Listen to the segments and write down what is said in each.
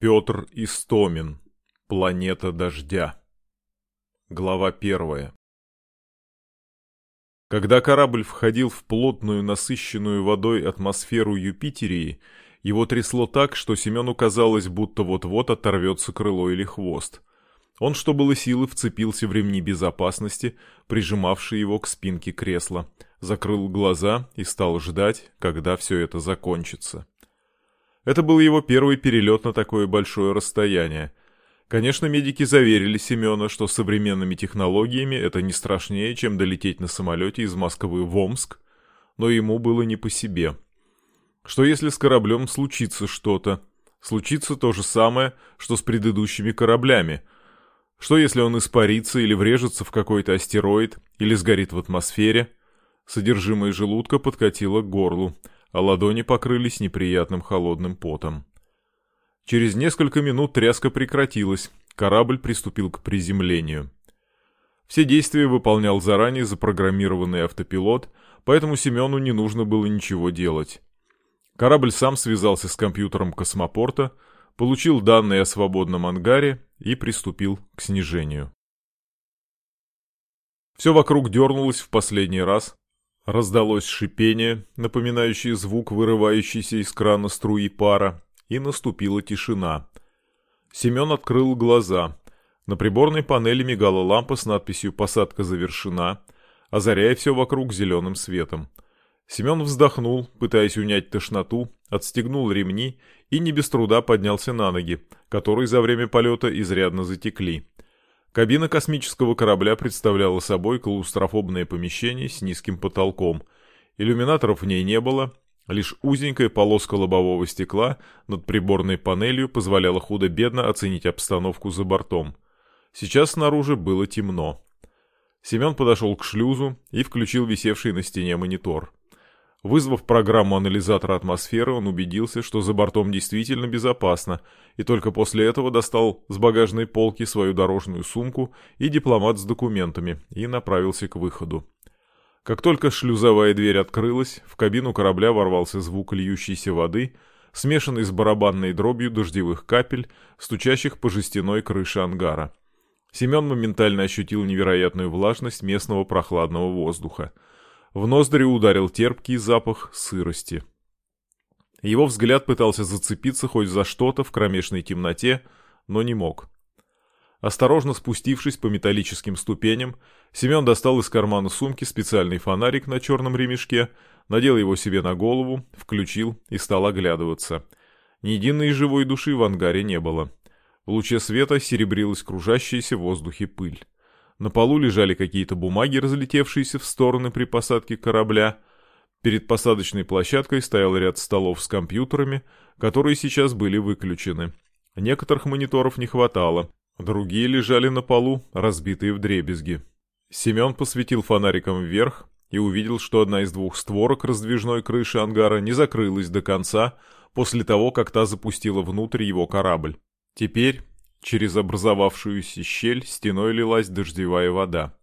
Петр Истомин. Планета дождя. Глава первая. Когда корабль входил в плотную, насыщенную водой атмосферу Юпитерии, его трясло так, что Семену казалось, будто вот-вот оторвется крыло или хвост. Он, что было силы, вцепился в ремни безопасности, прижимавшие его к спинке кресла, закрыл глаза и стал ждать, когда все это закончится. Это был его первый перелет на такое большое расстояние. Конечно, медики заверили Семена, что современными технологиями это не страшнее, чем долететь на самолете из Москвы в Омск, но ему было не по себе. Что если с кораблем случится что-то? Случится то же самое, что с предыдущими кораблями. Что если он испарится или врежется в какой-то астероид, или сгорит в атмосфере? Содержимое желудка подкатило к горлу а ладони покрылись неприятным холодным потом. Через несколько минут тряска прекратилась, корабль приступил к приземлению. Все действия выполнял заранее запрограммированный автопилот, поэтому Семену не нужно было ничего делать. Корабль сам связался с компьютером космопорта, получил данные о свободном ангаре и приступил к снижению. Все вокруг дернулось в последний раз, Раздалось шипение, напоминающее звук вырывающейся из крана струи пара, и наступила тишина. Семен открыл глаза. На приборной панели мигала лампа с надписью «Посадка завершена», озаряя все вокруг зеленым светом. Семен вздохнул, пытаясь унять тошноту, отстегнул ремни и не без труда поднялся на ноги, которые за время полета изрядно затекли. Кабина космического корабля представляла собой клаустрофобное помещение с низким потолком. Иллюминаторов в ней не было, лишь узенькая полоска лобового стекла над приборной панелью позволяла худо-бедно оценить обстановку за бортом. Сейчас снаружи было темно. Семен подошел к шлюзу и включил висевший на стене монитор. Вызвав программу анализатора атмосферы, он убедился, что за бортом действительно безопасно, и только после этого достал с багажной полки свою дорожную сумку и дипломат с документами и направился к выходу. Как только шлюзовая дверь открылась, в кабину корабля ворвался звук льющейся воды, смешанный с барабанной дробью дождевых капель, стучащих по жестяной крыше ангара. Семен моментально ощутил невероятную влажность местного прохладного воздуха – в ноздри ударил терпкий запах сырости. Его взгляд пытался зацепиться хоть за что-то в кромешной темноте, но не мог. Осторожно спустившись по металлическим ступеням, Семен достал из кармана сумки специальный фонарик на черном ремешке, надел его себе на голову, включил и стал оглядываться. Ни единой живой души в ангаре не было. В луче света серебрилась кружащаяся в воздухе пыль. На полу лежали какие-то бумаги, разлетевшиеся в стороны при посадке корабля. Перед посадочной площадкой стоял ряд столов с компьютерами, которые сейчас были выключены. Некоторых мониторов не хватало, другие лежали на полу, разбитые в дребезги. Семен посветил фонариком вверх и увидел, что одна из двух створок раздвижной крыши ангара не закрылась до конца после того, как та запустила внутрь его корабль. Теперь Через образовавшуюся щель стеной лилась дождевая вода.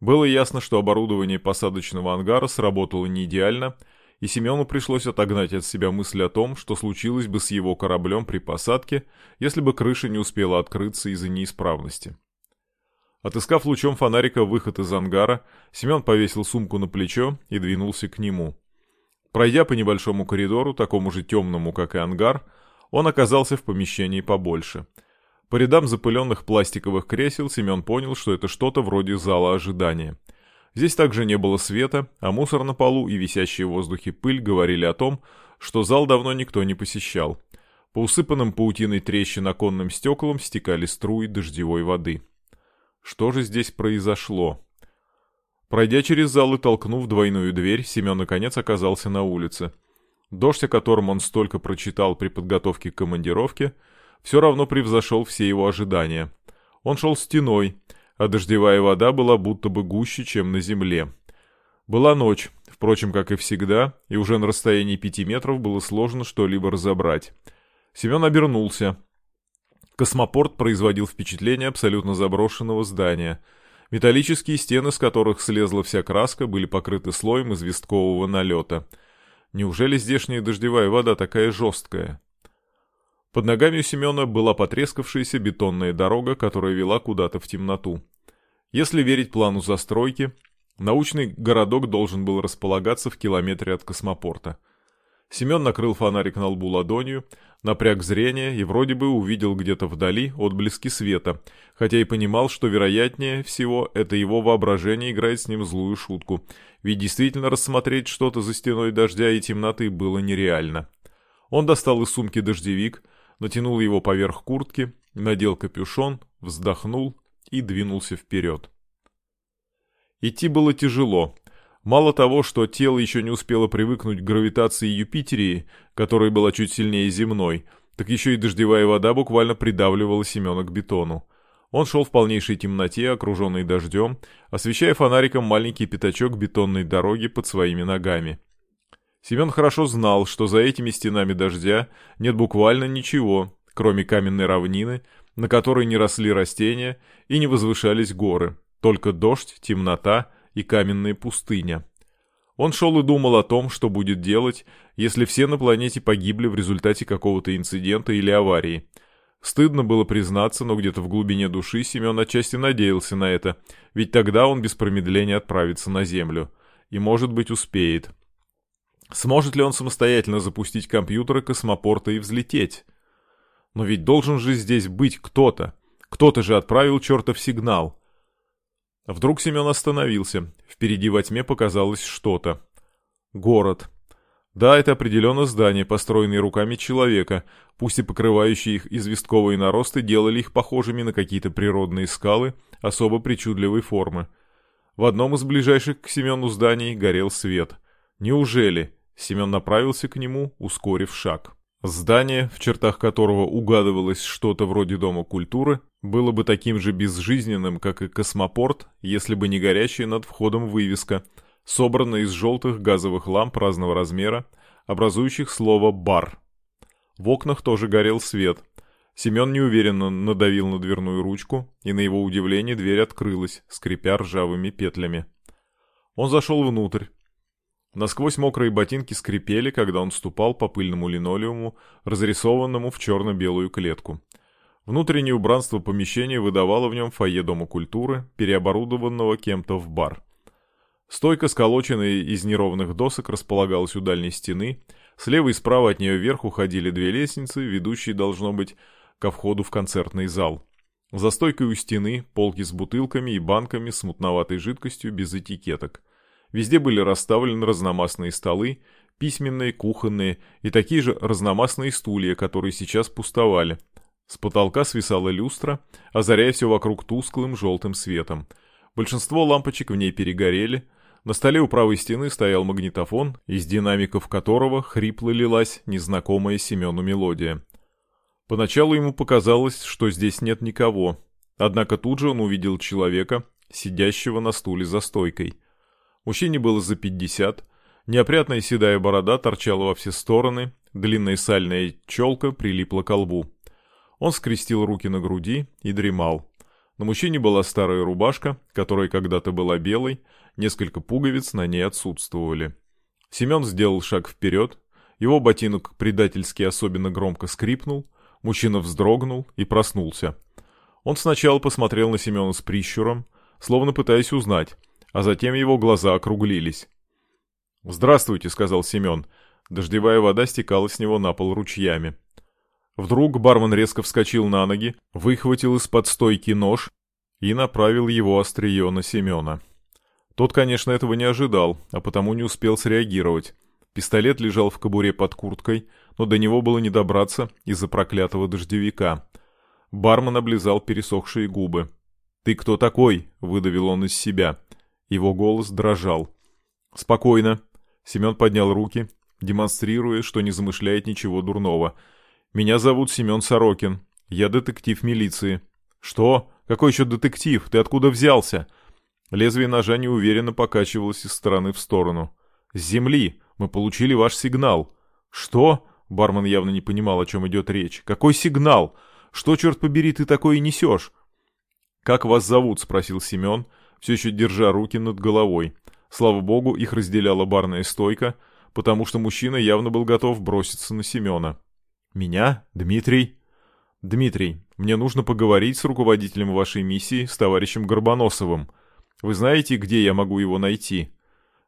Было ясно, что оборудование посадочного ангара сработало не идеально, и Семену пришлось отогнать от себя мысль о том, что случилось бы с его кораблем при посадке, если бы крыша не успела открыться из-за неисправности. Отыскав лучом фонарика выход из ангара, Семен повесил сумку на плечо и двинулся к нему. Пройдя по небольшому коридору, такому же темному, как и ангар, он оказался в помещении побольше — по рядам запыленных пластиковых кресел Семен понял, что это что-то вроде зала ожидания. Здесь также не было света, а мусор на полу и висящие в воздухе пыль говорили о том, что зал давно никто не посещал. По усыпанным паутиной трещин оконным стеклам стекали струи дождевой воды. Что же здесь произошло? Пройдя через зал и толкнув двойную дверь, Семен наконец оказался на улице. Дождь, о котором он столько прочитал при подготовке к командировке, все равно превзошел все его ожидания. Он шел стеной, а дождевая вода была будто бы гуще, чем на земле. Была ночь, впрочем, как и всегда, и уже на расстоянии пяти метров было сложно что-либо разобрать. Семен обернулся. Космопорт производил впечатление абсолютно заброшенного здания. Металлические стены, с которых слезла вся краска, были покрыты слоем известкового налета. Неужели здешняя дождевая вода такая жесткая? Под ногами у Семена была потрескавшаяся бетонная дорога, которая вела куда-то в темноту. Если верить плану застройки, научный городок должен был располагаться в километре от космопорта. Семен накрыл фонарик на лбу ладонью, напряг зрение и вроде бы увидел где-то вдали отблески света, хотя и понимал, что вероятнее всего это его воображение играет с ним злую шутку, ведь действительно рассмотреть что-то за стеной дождя и темноты было нереально. Он достал из сумки дождевик, натянул его поверх куртки, надел капюшон, вздохнул и двинулся вперед. Идти было тяжело, Мало того, что тело еще не успело привыкнуть к гравитации Юпитерии, которая была чуть сильнее земной, так еще и дождевая вода буквально придавливала Семена к бетону. Он шел в полнейшей темноте, окруженный дождем, освещая фонариком маленький пятачок бетонной дороги под своими ногами. Семен хорошо знал, что за этими стенами дождя нет буквально ничего, кроме каменной равнины, на которой не росли растения и не возвышались горы, только дождь, темнота и каменная пустыня. Он шел и думал о том, что будет делать, если все на планете погибли в результате какого-то инцидента или аварии. Стыдно было признаться, но где-то в глубине души Семен отчасти надеялся на это, ведь тогда он без промедления отправится на Землю. И, может быть, успеет. Сможет ли он самостоятельно запустить компьютеры космопорта и взлететь? Но ведь должен же здесь быть кто-то. Кто-то же отправил чертов сигнал. Вдруг Семен остановился. Впереди во тьме показалось что-то. Город. Да, это определенно здание, построенное руками человека, пусть и покрывающие их известковые наросты делали их похожими на какие-то природные скалы особо причудливой формы. В одном из ближайших к Семену зданий горел свет. Неужели? Семен направился к нему, ускорив шаг. Здание, в чертах которого угадывалось что-то вроде Дома культуры, было бы таким же безжизненным, как и космопорт, если бы не горящая над входом вывеска, собранная из желтых газовых ламп разного размера, образующих слово «бар». В окнах тоже горел свет. Семен неуверенно надавил на дверную ручку, и на его удивление дверь открылась, скрипя ржавыми петлями. Он зашел внутрь, Насквозь мокрые ботинки скрипели, когда он ступал по пыльному линолеуму, разрисованному в черно-белую клетку. Внутреннее убранство помещения выдавало в нем фойе Дома культуры, переоборудованного кем-то в бар. Стойка, сколоченная из неровных досок, располагалась у дальней стены. Слева и справа от нее вверх уходили две лестницы, ведущие, должно быть, ко входу в концертный зал. За стойкой у стены полки с бутылками и банками с мутноватой жидкостью без этикеток. Везде были расставлены разномастные столы, письменные, кухонные и такие же разномастные стулья, которые сейчас пустовали. С потолка свисала люстра, озаряя все вокруг тусклым желтым светом. Большинство лампочек в ней перегорели. На столе у правой стены стоял магнитофон, из динамиков которого хрипло лилась незнакомая Семену мелодия. Поначалу ему показалось, что здесь нет никого. Однако тут же он увидел человека, сидящего на стуле за стойкой – Мужчине было за пятьдесят, неопрятная седая борода торчала во все стороны, длинная сальная челка прилипла к лбу. Он скрестил руки на груди и дремал. На мужчине была старая рубашка, которая когда-то была белой, несколько пуговиц на ней отсутствовали. Семен сделал шаг вперед, его ботинок предательски особенно громко скрипнул, мужчина вздрогнул и проснулся. Он сначала посмотрел на Семена с прищуром, словно пытаясь узнать, а затем его глаза округлились. «Здравствуйте», — сказал Семен. Дождевая вода стекала с него на пол ручьями. Вдруг бармен резко вскочил на ноги, выхватил из-под стойки нож и направил его острие на Семена. Тот, конечно, этого не ожидал, а потому не успел среагировать. Пистолет лежал в кобуре под курткой, но до него было не добраться из-за проклятого дождевика. Бармен облизал пересохшие губы. «Ты кто такой?» — выдавил он из себя. Его голос дрожал. «Спокойно». Семен поднял руки, демонстрируя, что не замышляет ничего дурного. «Меня зовут Семен Сорокин. Я детектив милиции». «Что? Какой еще детектив? Ты откуда взялся?» Лезвие ножа неуверенно покачивалось из стороны в сторону. «С земли. Мы получили ваш сигнал». «Что?» Бармен явно не понимал, о чем идет речь. «Какой сигнал? Что, черт побери, ты такое несешь?» «Как вас зовут?» — спросил Семен, все еще держа руки над головой. Слава богу, их разделяла барная стойка, потому что мужчина явно был готов броситься на Семена. «Меня? Дмитрий?» «Дмитрий, мне нужно поговорить с руководителем вашей миссии, с товарищем Горбоносовым. Вы знаете, где я могу его найти?»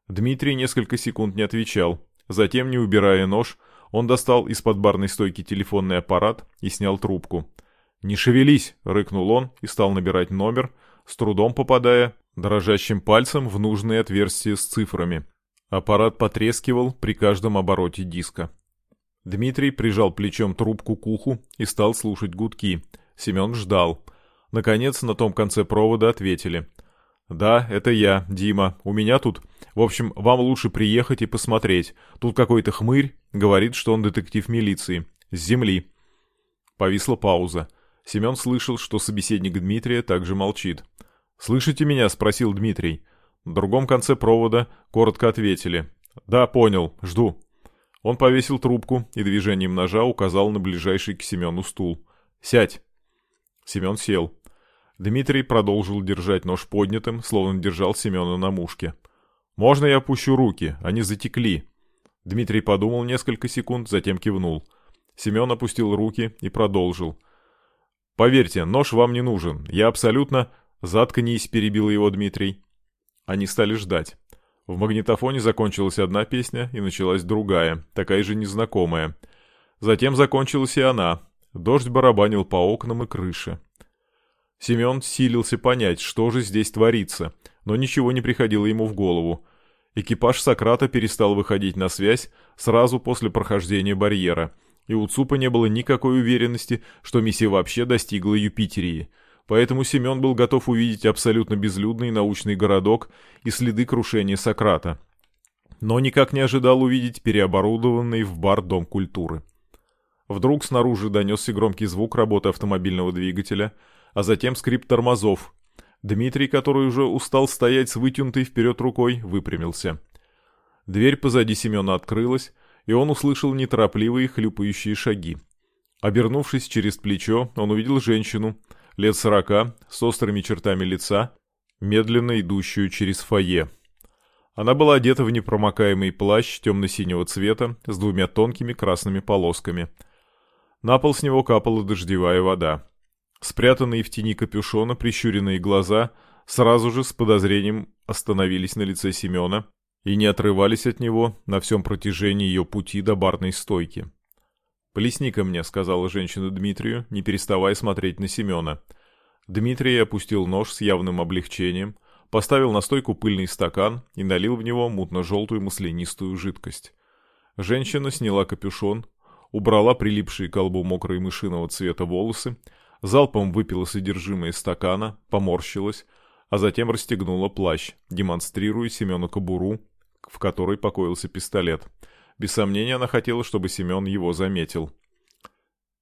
Дмитрий несколько секунд не отвечал. Затем, не убирая нож, он достал из-под барной стойки телефонный аппарат и снял трубку. «Не шевелись!» — рыкнул он и стал набирать номер, с трудом попадая дрожащим пальцем в нужные отверстия с цифрами. Аппарат потрескивал при каждом обороте диска. Дмитрий прижал плечом трубку к уху и стал слушать гудки. Семен ждал. Наконец, на том конце провода ответили. «Да, это я, Дима. У меня тут... В общем, вам лучше приехать и посмотреть. Тут какой-то хмырь говорит, что он детектив милиции. С земли». Повисла пауза. Семен слышал, что собеседник Дмитрия также молчит. «Слышите меня?» — спросил Дмитрий. На другом конце провода коротко ответили. «Да, понял. Жду». Он повесил трубку и движением ножа указал на ближайший к Семену стул. «Сядь!» Семен сел. Дмитрий продолжил держать нож поднятым, словно держал Семена на мушке. «Можно я опущу руки? Они затекли». Дмитрий подумал несколько секунд, затем кивнул. Семен опустил руки и продолжил. «Поверьте, нож вам не нужен. Я абсолютно...» «Заткнись», — перебил его Дмитрий. Они стали ждать. В магнитофоне закончилась одна песня и началась другая, такая же незнакомая. Затем закончилась и она. Дождь барабанил по окнам и крыше. Семен силился понять, что же здесь творится, но ничего не приходило ему в голову. Экипаж Сократа перестал выходить на связь сразу после прохождения барьера, и у ЦУПа не было никакой уверенности, что миссия вообще достигла Юпитерии — Поэтому Семен был готов увидеть абсолютно безлюдный научный городок и следы крушения Сократа. Но никак не ожидал увидеть переоборудованный в бар Дом культуры. Вдруг снаружи донесся громкий звук работы автомобильного двигателя, а затем скрип тормозов. Дмитрий, который уже устал стоять с вытянутой вперед рукой, выпрямился. Дверь позади Семена открылась, и он услышал неторопливые хлюпающие шаги. Обернувшись через плечо, он увидел женщину, лет сорока, с острыми чертами лица, медленно идущую через фойе. Она была одета в непромокаемый плащ темно-синего цвета с двумя тонкими красными полосками. На пол с него капала дождевая вода. Спрятанные в тени капюшона прищуренные глаза сразу же с подозрением остановились на лице Семена и не отрывались от него на всем протяжении ее пути до барной стойки. «Плесни-ка мне», — сказала женщина Дмитрию, не переставая смотреть на Семена. Дмитрий опустил нож с явным облегчением, поставил на стойку пыльный стакан и налил в него мутно-желтую маслянистую жидкость. Женщина сняла капюшон, убрала прилипшие к колбу мокрые мышиного цвета волосы, залпом выпила содержимое стакана, поморщилась, а затем расстегнула плащ, демонстрируя Семену кобуру, в которой покоился пистолет — без сомнения, она хотела, чтобы Семен его заметил.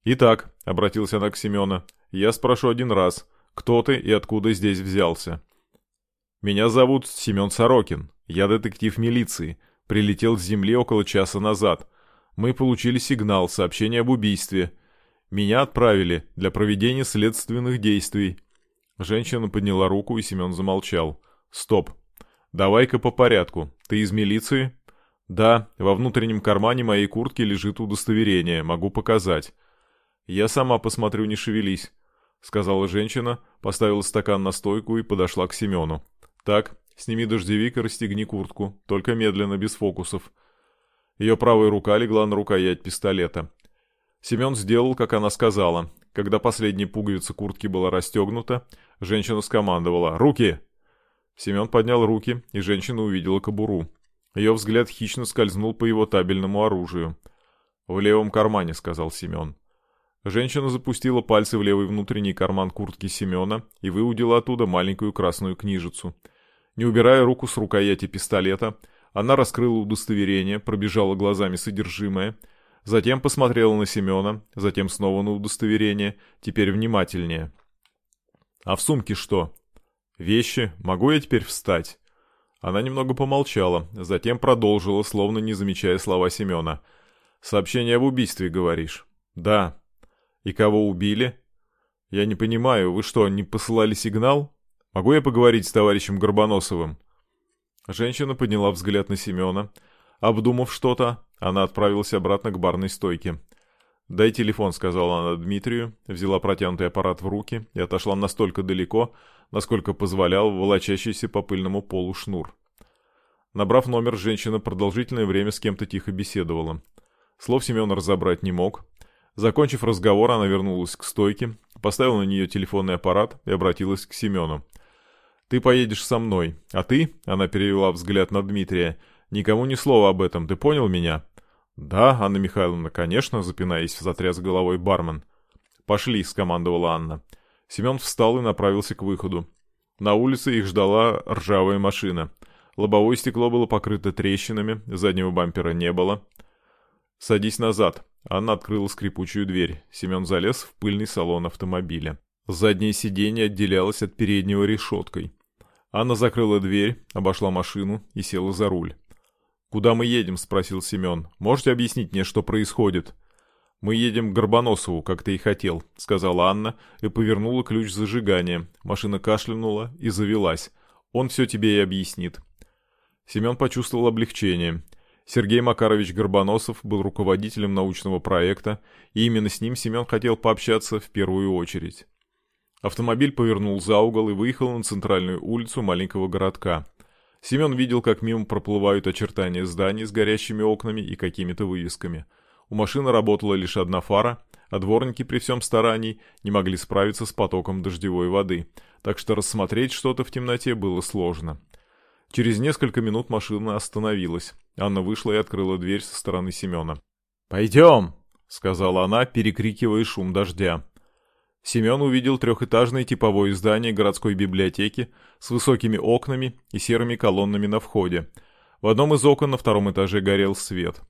«Итак», — обратилась она к Семену, — «я спрошу один раз, кто ты и откуда здесь взялся?» «Меня зовут Семен Сорокин. Я детектив милиции. Прилетел с земли около часа назад. Мы получили сигнал, сообщение об убийстве. Меня отправили для проведения следственных действий». Женщина подняла руку, и Семен замолчал. «Стоп. Давай-ка по порядку. Ты из милиции?» «Да, во внутреннем кармане моей куртки лежит удостоверение, могу показать». «Я сама посмотрю, не шевелись», — сказала женщина, поставила стакан на стойку и подошла к Семену. «Так, сними дождевик и расстегни куртку, только медленно, без фокусов». Ее правая рука легла на рукоять пистолета. Семен сделал, как она сказала. Когда последняя пуговица куртки была расстегнута, женщина скомандовала «Руки!». Семен поднял руки, и женщина увидела кобуру. Ее взгляд хищно скользнул по его табельному оружию. «В левом кармане», — сказал Семен. Женщина запустила пальцы в левый внутренний карман куртки Семена и выудила оттуда маленькую красную книжицу. Не убирая руку с рукояти пистолета, она раскрыла удостоверение, пробежала глазами содержимое, затем посмотрела на Семена, затем снова на удостоверение, теперь внимательнее. «А в сумке что?» «Вещи. Могу я теперь встать?» Она немного помолчала, затем продолжила, словно не замечая слова Семена. «Сообщение об убийстве, говоришь?» «Да». «И кого убили?» «Я не понимаю, вы что, не посылали сигнал? Могу я поговорить с товарищем Горбоносовым?» Женщина подняла взгляд на Семена. Обдумав что-то, она отправилась обратно к барной стойке. «Дай телефон», — сказала она Дмитрию, взяла протянутый аппарат в руки и отошла настолько далеко, насколько позволял волочащийся по пыльному полу шнур. Набрав номер, женщина продолжительное время с кем-то тихо беседовала. Слов Семен разобрать не мог. Закончив разговор, она вернулась к стойке, поставила на нее телефонный аппарат и обратилась к Семену. «Ты поедешь со мной, а ты...» — она перевела взгляд на Дмитрия. «Никому ни слова об этом, ты понял меня?» «Да, Анна Михайловна, конечно», — запинаясь, затряс головой бармен. «Пошли», — скомандовала Анна. Семен встал и направился к выходу. На улице их ждала ржавая машина. Лобовое стекло было покрыто трещинами, заднего бампера не было. «Садись назад». Анна открыла скрипучую дверь. Семен залез в пыльный салон автомобиля. Заднее сиденье отделялось от переднего решеткой. Анна закрыла дверь, обошла машину и села за руль. «Куда мы едем?» — спросил Семен. «Можете объяснить мне, что происходит?» «Мы едем к Горбоносову, как ты и хотел», — сказала Анна и повернула ключ зажигания. Машина кашлянула и завелась. «Он все тебе и объяснит». Семен почувствовал облегчение. Сергей Макарович Горбоносов был руководителем научного проекта, и именно с ним Семен хотел пообщаться в первую очередь. Автомобиль повернул за угол и выехал на центральную улицу маленького городка. Семен видел, как мимо проплывают очертания зданий с горящими окнами и какими-то вывесками. У машины работала лишь одна фара, а дворники при всем старании не могли справиться с потоком дождевой воды, так что рассмотреть что-то в темноте было сложно. Через несколько минут машина остановилась. Анна вышла и открыла дверь со стороны Семена. «Пойдем!» — сказала она, перекрикивая шум дождя. Семен увидел трехэтажное типовое здание городской библиотеки с высокими окнами и серыми колоннами на входе. В одном из окон на втором этаже горел свет.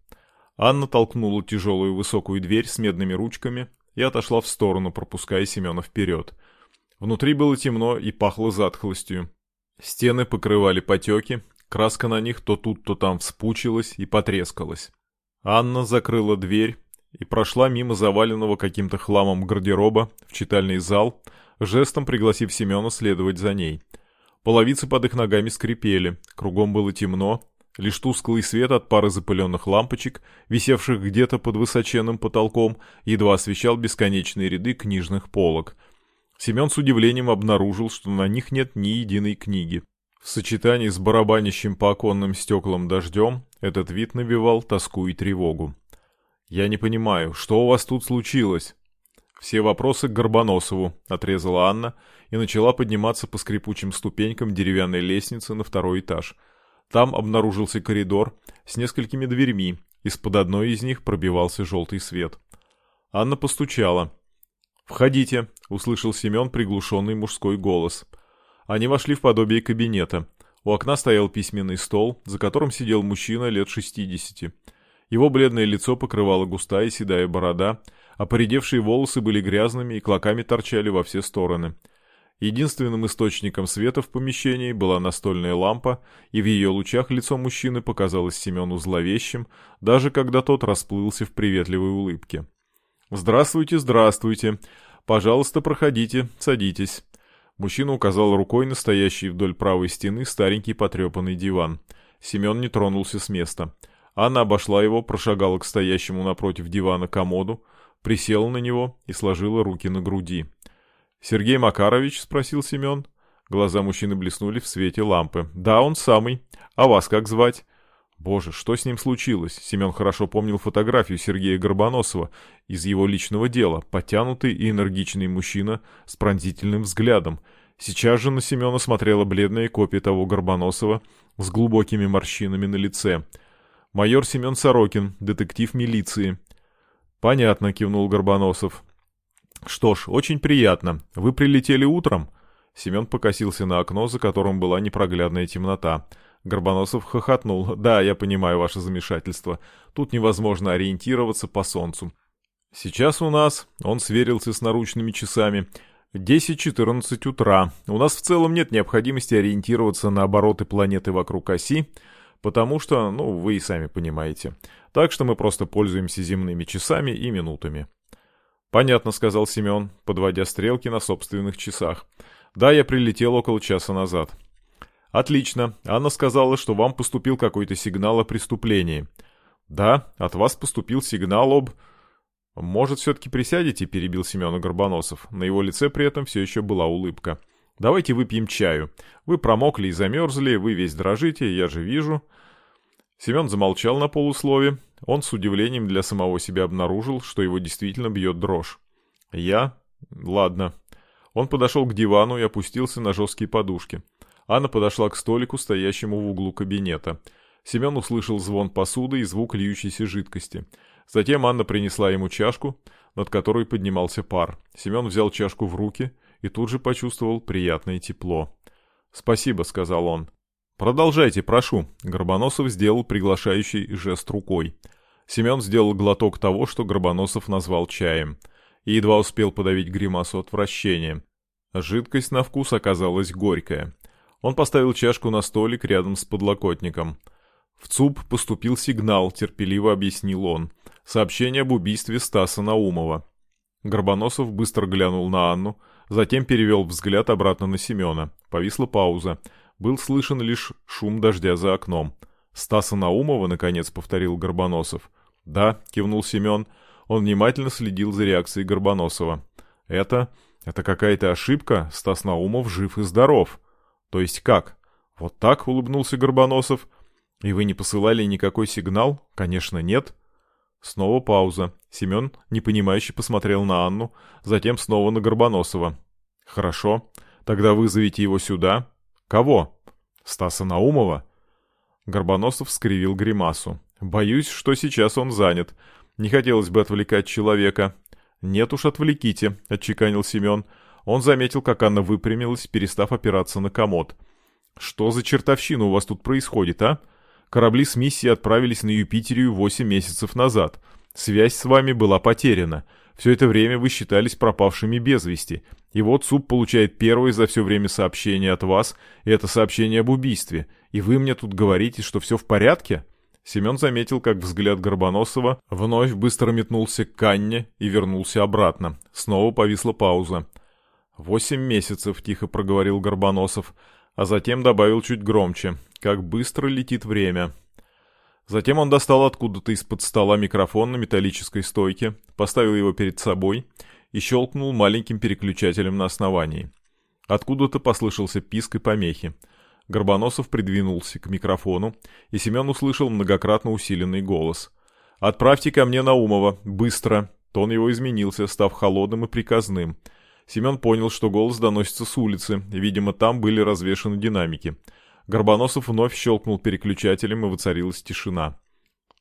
Анна толкнула тяжелую высокую дверь с медными ручками и отошла в сторону, пропуская Семена вперед. Внутри было темно и пахло затхлостью. Стены покрывали потеки, краска на них то тут, то там вспучилась и потрескалась. Анна закрыла дверь и прошла мимо заваленного каким-то хламом гардероба в читальный зал, жестом пригласив Семена следовать за ней. Половицы под их ногами скрипели, кругом было темно, лишь тусклый свет от пары запыленных лампочек, висевших где-то под высоченным потолком, едва освещал бесконечные ряды книжных полок. Семен с удивлением обнаружил, что на них нет ни единой книги. В сочетании с барабанящим по оконным стеклам дождем этот вид набивал тоску и тревогу. «Я не понимаю, что у вас тут случилось?» «Все вопросы к Горбоносову», — отрезала Анна и начала подниматься по скрипучим ступенькам деревянной лестницы на второй этаж. Там обнаружился коридор с несколькими дверьми, из-под одной из них пробивался желтый свет. Анна постучала. «Входите», — услышал Семен приглушенный мужской голос. Они вошли в подобие кабинета. У окна стоял письменный стол, за которым сидел мужчина лет шестидесяти. Его бледное лицо покрывала густая седая борода, а поредевшие волосы были грязными и клоками торчали во все стороны. Единственным источником света в помещении была настольная лампа, и в ее лучах лицо мужчины показалось Семену зловещим, даже когда тот расплылся в приветливой улыбке. «Здравствуйте, здравствуйте. Пожалуйста, проходите, садитесь». Мужчина указал рукой на стоящий вдоль правой стены старенький потрепанный диван. Семен не тронулся с места. Анна обошла его, прошагала к стоящему напротив дивана комоду, присела на него и сложила руки на груди. «Сергей Макарович?» — спросил Семен. Глаза мужчины блеснули в свете лампы. «Да, он самый. А вас как звать?» Боже, что с ним случилось? Семен хорошо помнил фотографию Сергея Горбоносова из его личного дела, потянутый и энергичный мужчина с пронзительным взглядом. Сейчас же на Семена смотрела бледная копия того Горбоносова с глубокими морщинами на лице — Майор Семен Сорокин, детектив милиции. Понятно, кивнул Горбоносов. Что ж, очень приятно. Вы прилетели утром? Семен покосился на окно, за которым была непроглядная темнота. Горбоносов хохотнул. «Да, я понимаю ваше замешательство. Тут невозможно ориентироваться по солнцу. Сейчас у нас...» Он сверился с наручными часами. 10-14 утра. У нас в целом нет необходимости ориентироваться на обороты планеты вокруг оси, Потому что, ну, вы и сами понимаете. Так что мы просто пользуемся земными часами и минутами. «Понятно», — сказал Семен, подводя стрелки на собственных часах. «Да, я прилетел около часа назад». «Отлично. Анна сказала, что вам поступил какой-то сигнал о преступлении». «Да, от вас поступил сигнал об...» «Может, все-таки присядете?» – перебил Семена Горбоносов. На его лице при этом все еще была улыбка. «Давайте выпьем чаю. Вы промокли и замерзли, вы весь дрожите, я же вижу». Семен замолчал на полуслове. Он с удивлением для самого себя обнаружил, что его действительно бьет дрожь. «Я? Ладно». Он подошел к дивану и опустился на жесткие подушки. Анна подошла к столику, стоящему в углу кабинета. Семен услышал звон посуды и звук льющейся жидкости. Затем Анна принесла ему чашку, над которой поднимался пар. Семен взял чашку в руки и тут же почувствовал приятное тепло. «Спасибо», — сказал он. «Продолжайте, прошу», — Горбоносов сделал приглашающий жест рукой. Семен сделал глоток того, что Горбоносов назвал чаем, и едва успел подавить гримасу отвращения. Жидкость на вкус оказалась горькая. Он поставил чашку на столик рядом с подлокотником. В ЦУП поступил сигнал, терпеливо объяснил он. Сообщение об убийстве Стаса Наумова. Горбоносов быстро глянул на Анну, затем перевел взгляд обратно на Семена. Повисла пауза. Был слышен лишь шум дождя за окном. «Стаса Наумова?» — наконец повторил Горбоносов. «Да», — кивнул Семен. Он внимательно следил за реакцией Горбоносова. «Это... это какая-то ошибка. Стас Наумов жив и здоров». «То есть как?» «Вот так?» — улыбнулся Горбоносов. «И вы не посылали никакой сигнал?» «Конечно, нет». Снова пауза. Семен, непонимающе, посмотрел на Анну, затем снова на Горбоносова. «Хорошо. Тогда вызовите его сюда». «Кого?» «Стаса Наумова». Горбоносов скривил гримасу. «Боюсь, что сейчас он занят. Не хотелось бы отвлекать человека». «Нет уж, отвлеките», — отчеканил Семен. Он заметил, как Анна выпрямилась, перестав опираться на комод. «Что за чертовщина у вас тут происходит, а?» Корабли с миссией отправились на Юпитерию 8 месяцев назад. Связь с вами была потеряна. Все это время вы считались пропавшими без вести. И вот СУП получает первое за все время сообщение от вас, и это сообщение об убийстве. И вы мне тут говорите, что все в порядке?» Семен заметил, как взгляд Горбоносова вновь быстро метнулся к Канне и вернулся обратно. Снова повисла пауза. «Восемь месяцев», — тихо проговорил Горбоносов, а затем добавил чуть громче. Как быстро летит время. Затем он достал откуда-то из-под стола микрофон на металлической стойке, поставил его перед собой и щелкнул маленьким переключателем на основании. Откуда-то послышался писк и помехи. Горбоносов придвинулся к микрофону, и Семен услышал многократно усиленный голос. «Отправьте ко мне Наумова. Быстро!» Тон его изменился, став холодным и приказным. Семен понял, что голос доносится с улицы, видимо, там были развешаны динамики. Горбоносов вновь щелкнул переключателем, и воцарилась тишина.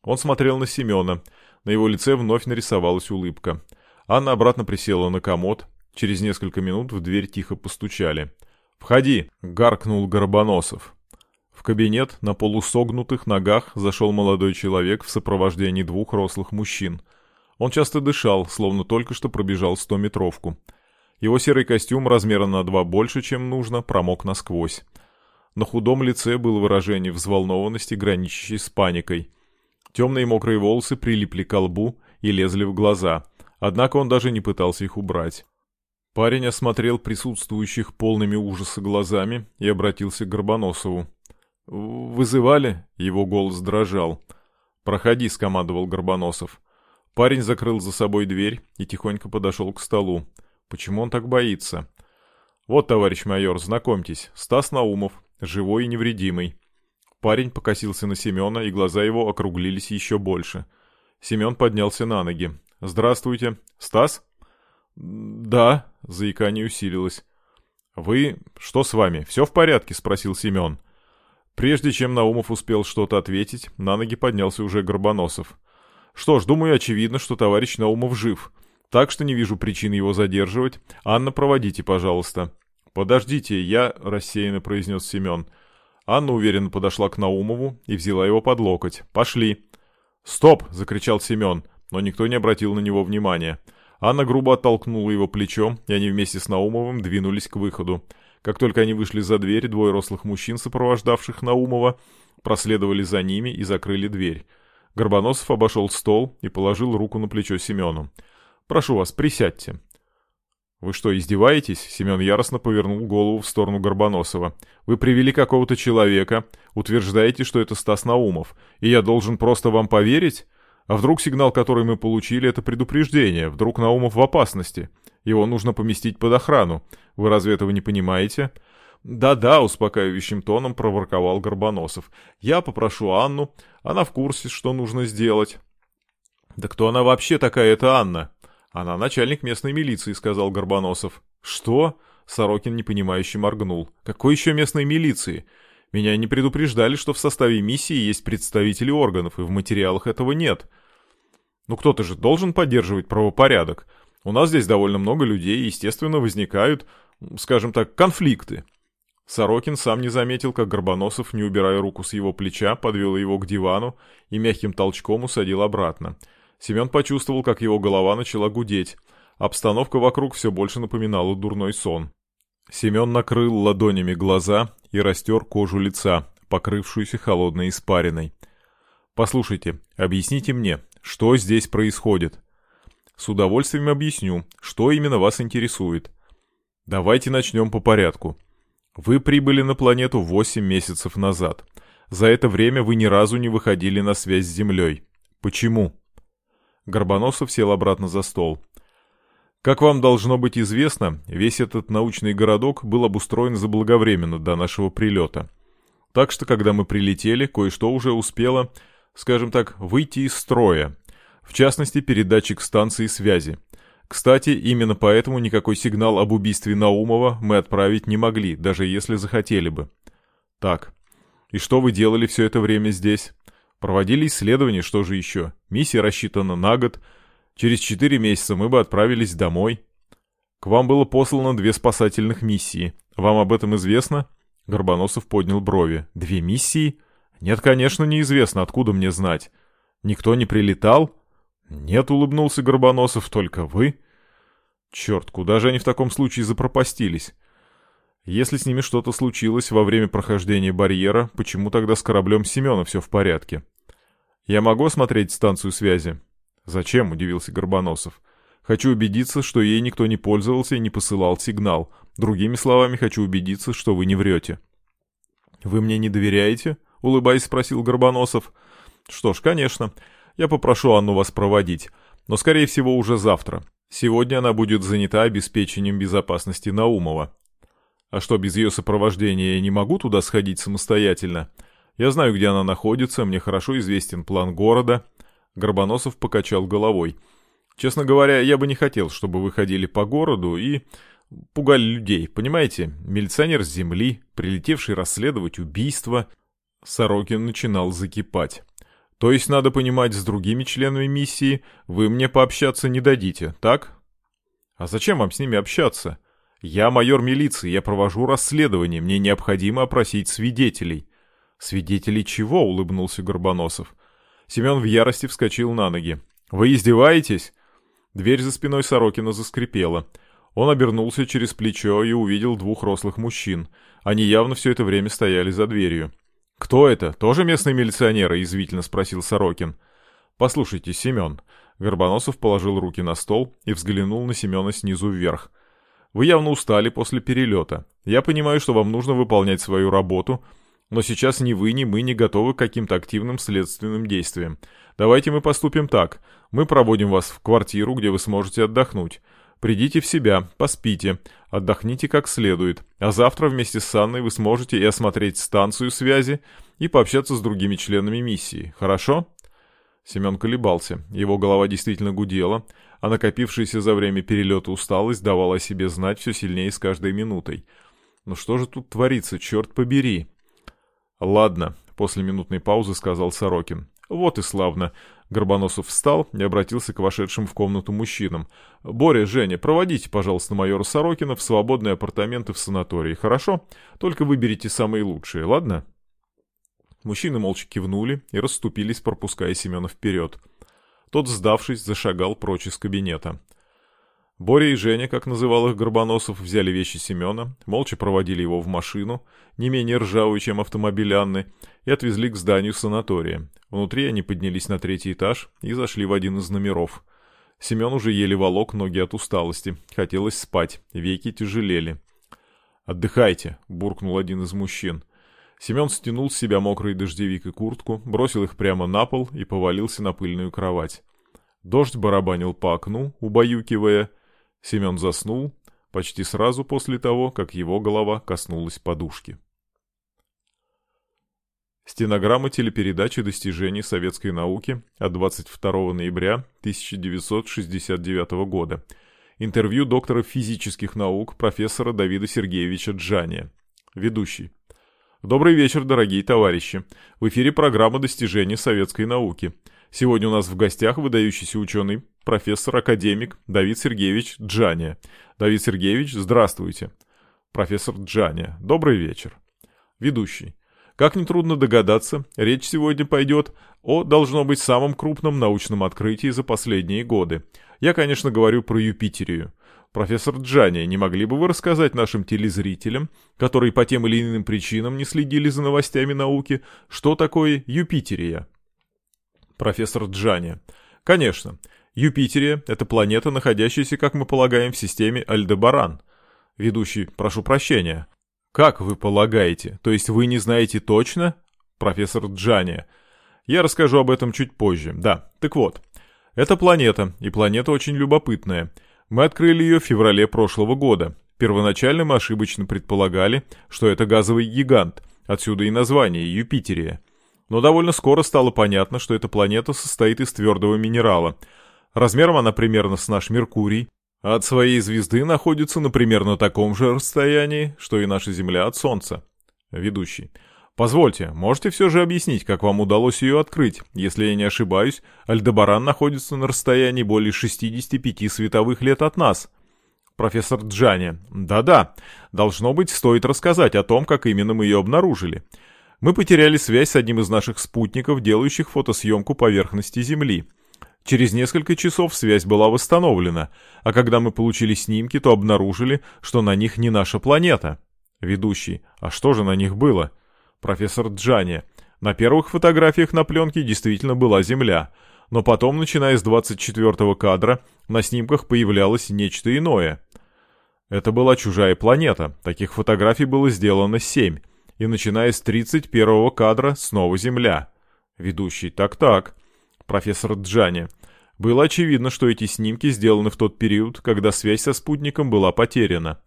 Он смотрел на Семена. На его лице вновь нарисовалась улыбка. Анна обратно присела на комод. Через несколько минут в дверь тихо постучали. «Входи!» — гаркнул Горбоносов. В кабинет на полусогнутых ногах зашел молодой человек в сопровождении двух рослых мужчин. Он часто дышал, словно только что пробежал стометровку. Его серый костюм размера на два больше, чем нужно, промок насквозь. На худом лице было выражение взволнованности, граничащей с паникой. Темные мокрые волосы прилипли к лбу и лезли в глаза, однако он даже не пытался их убрать. Парень осмотрел присутствующих полными ужаса глазами и обратился к Горбоносову. «Вызывали?» — его голос дрожал. «Проходи», — скомандовал Горбоносов. Парень закрыл за собой дверь и тихонько подошел к столу. Почему он так боится? «Вот, товарищ майор, знакомьтесь, Стас Наумов, живой и невредимый. Парень покосился на Семена, и глаза его округлились еще больше. Семен поднялся на ноги. «Здравствуйте. Стас?» «Да», — заикание усилилось. «Вы... что с вами? Все в порядке?» — спросил Семен. Прежде чем Наумов успел что-то ответить, на ноги поднялся уже Горбоносов. «Что ж, думаю, очевидно, что товарищ Наумов жив. Так что не вижу причин его задерживать. Анна, проводите, пожалуйста». «Подождите, я...» — рассеянно произнес Семен. Анна уверенно подошла к Наумову и взяла его под локоть. «Пошли!» «Стоп!» — закричал Семен, но никто не обратил на него внимания. Анна грубо оттолкнула его плечом, и они вместе с Наумовым двинулись к выходу. Как только они вышли за дверь, двое рослых мужчин, сопровождавших Наумова, проследовали за ними и закрыли дверь. Горбоносов обошел стол и положил руку на плечо Семену. «Прошу вас, присядьте. «Вы что, издеваетесь?» Семен яростно повернул голову в сторону Горбоносова. «Вы привели какого-то человека, утверждаете, что это Стас Наумов, и я должен просто вам поверить? А вдруг сигнал, который мы получили, это предупреждение, вдруг Наумов в опасности? Его нужно поместить под охрану. Вы разве этого не понимаете?» «Да-да», — успокаивающим тоном проворковал Горбоносов. «Я попрошу Анну. Она в курсе, что нужно сделать». «Да кто она вообще такая, эта Анна?» «Она начальник местной милиции», — сказал Горбоносов. «Что?» — Сорокин непонимающе моргнул. «Какой еще местной милиции? Меня не предупреждали, что в составе миссии есть представители органов, и в материалах этого нет. Ну кто-то же должен поддерживать правопорядок. У нас здесь довольно много людей, и, естественно, возникают, скажем так, конфликты». Сорокин сам не заметил, как Горбоносов, не убирая руку с его плеча, подвел его к дивану и мягким толчком усадил обратно. Семен почувствовал, как его голова начала гудеть. Обстановка вокруг все больше напоминала дурной сон. Семен накрыл ладонями глаза и растер кожу лица, покрывшуюся холодной испариной. «Послушайте, объясните мне, что здесь происходит?» «С удовольствием объясню, что именно вас интересует. Давайте начнем по порядку. Вы прибыли на планету 8 месяцев назад. За это время вы ни разу не выходили на связь с Землей. Почему? Горбоносов сел обратно за стол. Как вам должно быть известно, весь этот научный городок был обустроен заблаговременно до нашего прилета. Так что, когда мы прилетели, кое-что уже успело, скажем так, выйти из строя. В частности, передатчик станции связи. Кстати, именно поэтому никакой сигнал об убийстве Наумова мы отправить не могли, даже если захотели бы. Так, и что вы делали все это время здесь? Проводили исследования, что же еще? Миссия рассчитана на год. Через четыре месяца мы бы отправились домой. К вам было послано две спасательных миссии. Вам об этом известно? Горбоносов поднял брови. Две миссии? Нет, конечно, неизвестно, откуда мне знать. Никто не прилетал? «Нет», — улыбнулся Горбоносов, — «только вы». «Черт, куда же они в таком случае запропастились?» «Если с ними что-то случилось во время прохождения барьера, почему тогда с кораблем Семена все в порядке?» «Я могу осмотреть станцию связи?» «Зачем?» — удивился Горбоносов. «Хочу убедиться, что ей никто не пользовался и не посылал сигнал. Другими словами, хочу убедиться, что вы не врете». «Вы мне не доверяете?» — улыбаясь, спросил Горбоносов. «Что ж, конечно. Я попрошу Анну вас проводить, но, скорее всего, уже завтра. Сегодня она будет занята обеспечением безопасности Наумова. А что, без ее сопровождения я не могу туда сходить самостоятельно? Я знаю, где она находится, мне хорошо известен план города». Горбоносов покачал головой. «Честно говоря, я бы не хотел, чтобы вы ходили по городу и пугали людей, понимаете? Милиционер с земли, прилетевший расследовать убийство...» Сорокин начинал закипать. То есть, надо понимать, с другими членами миссии вы мне пообщаться не дадите, так? А зачем вам с ними общаться? Я майор милиции, я провожу расследование, мне необходимо опросить свидетелей. Свидетелей чего? улыбнулся Горбоносов. Семен в ярости вскочил на ноги. Вы издеваетесь? Дверь за спиной Сорокина заскрипела. Он обернулся через плечо и увидел двух рослых мужчин. Они явно все это время стояли за дверью. «Кто это? Тоже местные милиционеры?» — извительно спросил Сорокин. «Послушайте, Семен». Горбоносов положил руки на стол и взглянул на Семена снизу вверх. «Вы явно устали после перелета. Я понимаю, что вам нужно выполнять свою работу, но сейчас ни вы, ни мы не готовы к каким-то активным следственным действиям. Давайте мы поступим так. Мы проводим вас в квартиру, где вы сможете отдохнуть. Придите в себя, поспите, отдохните как следует, а завтра вместе с Анной вы сможете и осмотреть станцию связи, и пообщаться с другими членами миссии, хорошо?» Семен колебался, его голова действительно гудела, а накопившаяся за время перелета усталость давала о себе знать все сильнее с каждой минутой. «Ну что же тут творится, черт побери?» «Ладно», — после минутной паузы сказал Сорокин. «Вот и славно. Горбоносов встал и обратился к вошедшим в комнату мужчинам. «Боря, Женя, проводите, пожалуйста, майора Сорокина в свободные апартаменты в санатории, хорошо? Только выберите самые лучшие, ладно?» Мужчины молча кивнули и расступились, пропуская Семена вперед. Тот, сдавшись, зашагал прочь из кабинета. Боря и Женя, как называл их Горбоносов, взяли вещи Семена, молча проводили его в машину, не менее ржавую, чем автомобиль Анны, и отвезли к зданию санатория. Внутри они поднялись на третий этаж и зашли в один из номеров. Семен уже еле волок ноги от усталости. Хотелось спать, веки тяжелели. «Отдыхайте», — буркнул один из мужчин. Семен стянул с себя мокрый дождевик и куртку, бросил их прямо на пол и повалился на пыльную кровать. Дождь барабанил по окну, убаюкивая. Семен заснул почти сразу после того, как его голова коснулась подушки. Стенограмма телепередачи достижений советской науки от 22 ноября 1969 года. Интервью доктора физических наук профессора Давида Сергеевича Джания. Ведущий. Добрый вечер, дорогие товарищи. В эфире программа достижений советской науки. Сегодня у нас в гостях выдающийся ученый, профессор-академик Давид Сергеевич Джания. Давид Сергеевич, здравствуйте. Профессор Джания. Добрый вечер. Ведущий. Как нетрудно догадаться, речь сегодня пойдет о, должно быть, самом крупном научном открытии за последние годы. Я, конечно, говорю про Юпитерию. Профессор Джани, не могли бы вы рассказать нашим телезрителям, которые по тем или иным причинам не следили за новостями науки, что такое Юпитерия? Профессор Джани. Конечно. Юпитерия — это планета, находящаяся, как мы полагаем, в системе Альдебаран. Ведущий, прошу прощения. «Как вы полагаете? То есть вы не знаете точно?» Профессор Джани. «Я расскажу об этом чуть позже. Да, так вот. Это планета, и планета очень любопытная. Мы открыли ее в феврале прошлого года. Первоначально мы ошибочно предполагали, что это газовый гигант, отсюда и название Юпитерия. Но довольно скоро стало понятно, что эта планета состоит из твердого минерала. Размером она примерно с наш Меркурий, от своей звезды находится, на таком же расстоянии, что и наша Земля от Солнца. Ведущий. Позвольте, можете все же объяснить, как вам удалось ее открыть? Если я не ошибаюсь, Альдебаран находится на расстоянии более 65 световых лет от нас. Профессор Джани. Да-да, должно быть, стоит рассказать о том, как именно мы ее обнаружили. Мы потеряли связь с одним из наших спутников, делающих фотосъемку поверхности Земли. Через несколько часов связь была восстановлена, а когда мы получили снимки, то обнаружили, что на них не наша планета. Ведущий. А что же на них было? Профессор Джани. На первых фотографиях на пленке действительно была Земля, но потом, начиная с 24 кадра, на снимках появлялось нечто иное. Это была чужая планета, таких фотографий было сделано 7, и начиная с 31 кадра снова Земля. Ведущий. Так-так профессор Джани. Было очевидно, что эти снимки сделаны в тот период, когда связь со спутником была потеряна.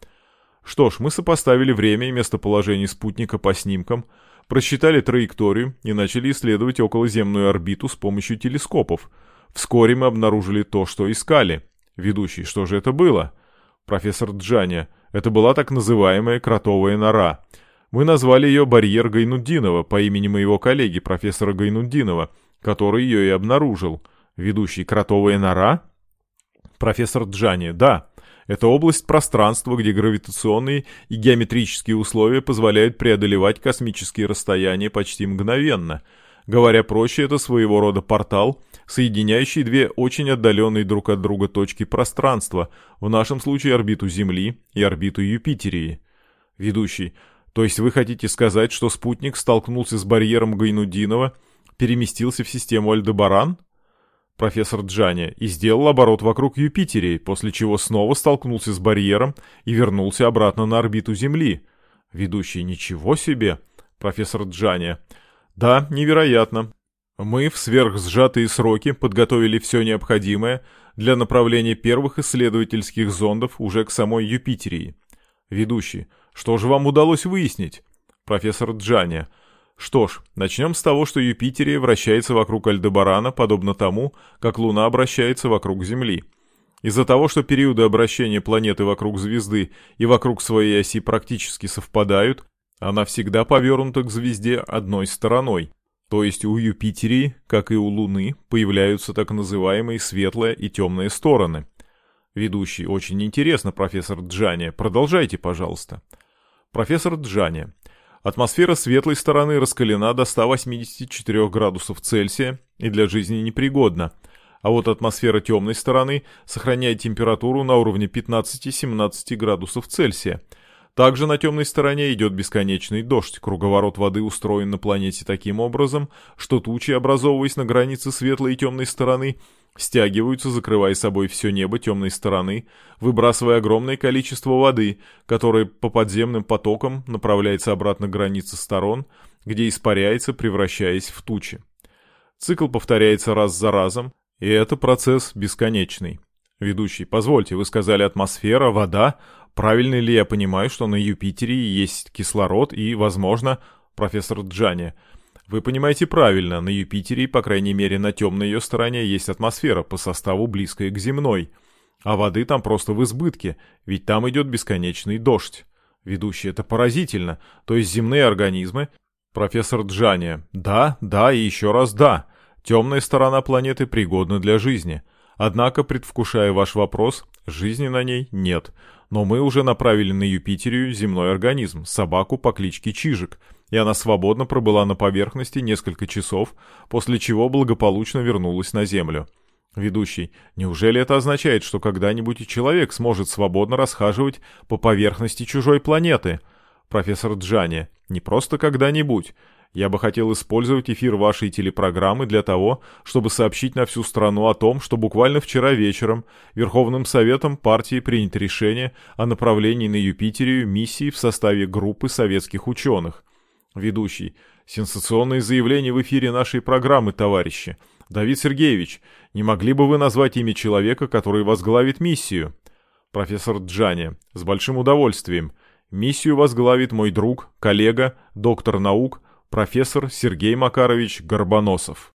Что ж, мы сопоставили время и местоположение спутника по снимкам, просчитали траекторию и начали исследовать околоземную орбиту с помощью телескопов. Вскоре мы обнаружили то, что искали. Ведущий, что же это было? Профессор Джани. Это была так называемая кротовая нора. Мы назвали ее барьер Гайнуддинова по имени моего коллеги, профессора Гайнуддинова, который ее и обнаружил. Ведущий «Кротовая нора»? Профессор Джани, да. Это область пространства, где гравитационные и геометрические условия позволяют преодолевать космические расстояния почти мгновенно. Говоря проще, это своего рода портал, соединяющий две очень отдаленные друг от друга точки пространства, в нашем случае орбиту Земли и орбиту Юпитерии. Ведущий, то есть вы хотите сказать, что спутник столкнулся с барьером Гайнудинова переместился в систему Альдебаран? Профессор Джани и сделал оборот вокруг Юпитерии, после чего снова столкнулся с барьером и вернулся обратно на орбиту Земли. Ведущий «Ничего себе!» Профессор Джани. «Да, невероятно. Мы в сверхсжатые сроки подготовили все необходимое для направления первых исследовательских зондов уже к самой Юпитерии. Ведущий. Что же вам удалось выяснить? Профессор Джани. Что ж, начнем с того, что Юпитерия вращается вокруг Альдебарана, подобно тому, как Луна обращается вокруг Земли. Из-за того, что периоды обращения планеты вокруг звезды и вокруг своей оси практически совпадают, она всегда повернута к звезде одной стороной. То есть у Юпитерии, как и у Луны, появляются так называемые светлая и темная стороны. Ведущий, очень интересно, профессор Джани. Продолжайте, пожалуйста. Профессор Джани. Атмосфера светлой стороны раскалена до 184 градусов Цельсия и для жизни непригодна, а вот атмосфера темной стороны сохраняет температуру на уровне 15-17 градусов Цельсия. Также на темной стороне идет бесконечный дождь. Круговорот воды устроен на планете таким образом, что тучи, образовываясь на границе светлой и темной стороны, стягиваются, закрывая собой все небо темной стороны, выбрасывая огромное количество воды, которое по подземным потокам направляется обратно к границе сторон, где испаряется, превращаясь в тучи. Цикл повторяется раз за разом, и это процесс бесконечный. Ведущий, позвольте, вы сказали атмосфера, вода, Правильно ли я понимаю, что на Юпитере есть кислород и, возможно, профессор Джани, вы понимаете правильно, на Юпитере, по крайней мере на темной ее стороне, есть атмосфера по составу близкая к земной. А воды там просто в избытке, ведь там идет бесконечный дождь. Ведущий, это поразительно. То есть земные организмы... Профессор Джани, да, да и еще раз да. Темная сторона планеты пригодна для жизни. Однако, предвкушая ваш вопрос, жизни на ней нет но мы уже направили на Юпитерию земной организм, собаку по кличке Чижик, и она свободно пробыла на поверхности несколько часов, после чего благополучно вернулась на Землю. Ведущий, неужели это означает, что когда-нибудь и человек сможет свободно расхаживать по поверхности чужой планеты? Профессор Джани, не просто когда-нибудь. Я бы хотел использовать эфир вашей телепрограммы для того, чтобы сообщить на всю страну о том, что буквально вчера вечером Верховным Советом партии принято решение о направлении на Юпитерию миссии в составе группы советских ученых. Ведущий. Сенсационные заявления в эфире нашей программы, товарищи. Давид Сергеевич, не могли бы вы назвать имя человека, который возглавит миссию? Профессор Джани. С большим удовольствием. Миссию возглавит мой друг, коллега, доктор наук, профессор Сергей Макарович Горбоносов.